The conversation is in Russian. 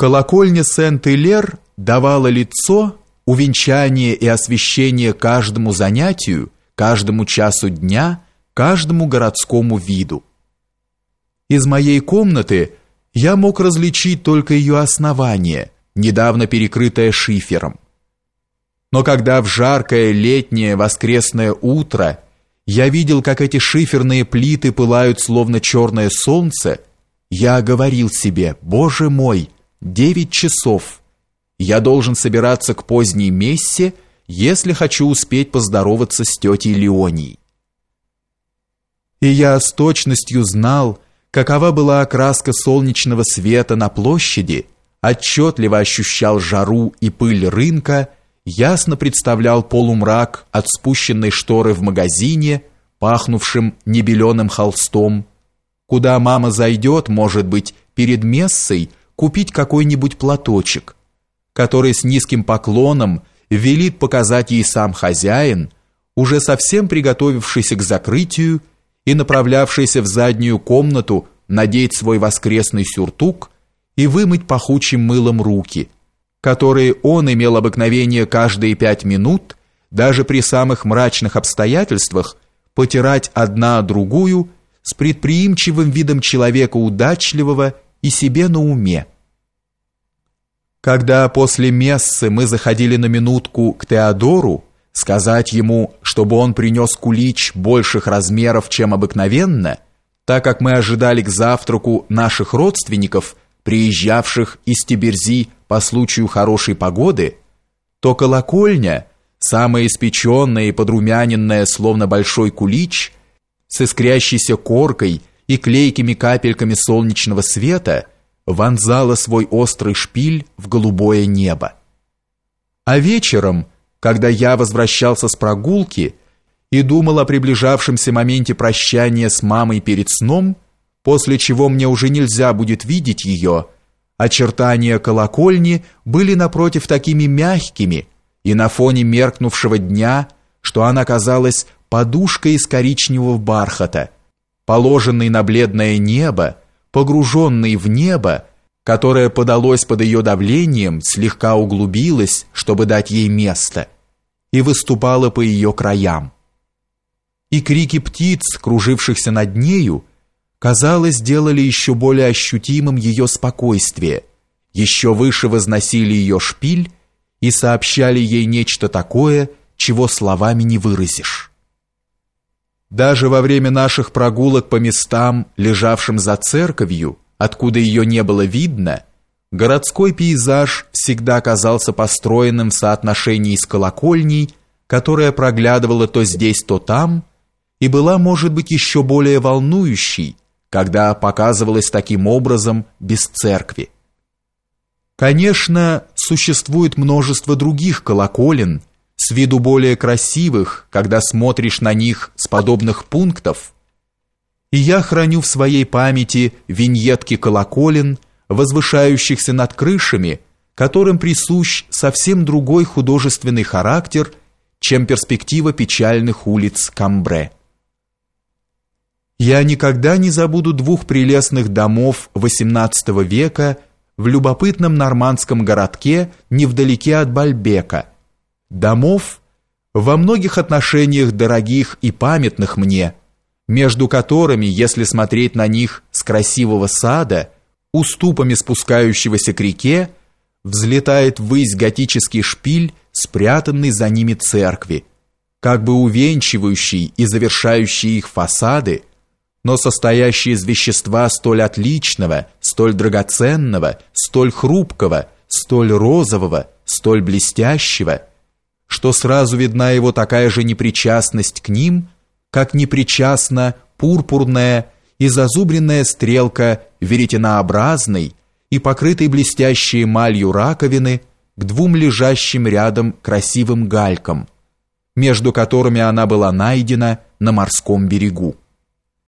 Колокольня Сент-Илер давала лицо, увенчание и освещение каждому занятию, каждому часу дня, каждому городскому виду. Из моей комнаты я мог различить только ее основание, недавно перекрытое шифером. Но когда в жаркое летнее воскресное утро я видел, как эти шиферные плиты пылают словно черное солнце, я говорил себе, «Боже мой!» Девять часов. Я должен собираться к поздней мессе, если хочу успеть поздороваться с тетей Леонией. И я с точностью знал, какова была окраска солнечного света на площади, отчетливо ощущал жару и пыль рынка, ясно представлял полумрак от спущенной шторы в магазине, пахнувшим небеленым холстом, куда мама зайдет, может быть, перед мессой, купить какой-нибудь платочек, который с низким поклоном велит показать ей сам хозяин, уже совсем приготовившийся к закрытию и направлявшийся в заднюю комнату надеть свой воскресный сюртук и вымыть пахучим мылом руки, которые он имел обыкновение каждые пять минут, даже при самых мрачных обстоятельствах, потирать одна другую с предприимчивым видом человека удачливого и себе на уме. Когда после мессы мы заходили на минутку к Теодору, сказать ему, чтобы он принес кулич больших размеров, чем обыкновенно, так как мы ожидали к завтраку наших родственников, приезжавших из Тиберзи по случаю хорошей погоды, то колокольня, самая испеченная и подрумяненная, словно большой кулич, с искрящейся коркой и клейкими капельками солнечного света – вонзала свой острый шпиль в голубое небо. А вечером, когда я возвращался с прогулки и думал о приближавшемся моменте прощания с мамой перед сном, после чего мне уже нельзя будет видеть ее, очертания колокольни были напротив такими мягкими и на фоне меркнувшего дня, что она казалась подушкой из коричневого бархата, положенной на бледное небо, погруженный в небо, которое подалось под ее давлением, слегка углубилось, чтобы дать ей место, и выступало по ее краям. И крики птиц, кружившихся над нею, казалось, сделали еще более ощутимым ее спокойствие, еще выше возносили ее шпиль и сообщали ей нечто такое, чего словами не выразишь. Даже во время наших прогулок по местам, лежавшим за церковью, откуда ее не было видно, городской пейзаж всегда казался построенным в соотношении с колокольней, которая проглядывала то здесь, то там, и была, может быть, еще более волнующей, когда показывалась таким образом без церкви. Конечно, существует множество других колоколен, с виду более красивых, когда смотришь на них с подобных пунктов, и я храню в своей памяти виньетки колоколен, возвышающихся над крышами, которым присущ совсем другой художественный характер, чем перспектива печальных улиц Камбре. Я никогда не забуду двух прелестных домов XVIII века в любопытном нормандском городке невдалеке от Бальбека – домов, во многих отношениях дорогих и памятных мне, между которыми, если смотреть на них с красивого сада, уступами спускающегося к реке, взлетает ввысь готический шпиль, спрятанный за ними церкви, как бы увенчивающий и завершающий их фасады, но состоящий из вещества столь отличного, столь драгоценного, столь хрупкого, столь розового, столь блестящего – что сразу видна его такая же непричастность к ним, как непричастна пурпурная и зазубренная стрелка веретенообразной и покрытой блестящей эмалью раковины к двум лежащим рядом красивым галькам, между которыми она была найдена на морском берегу.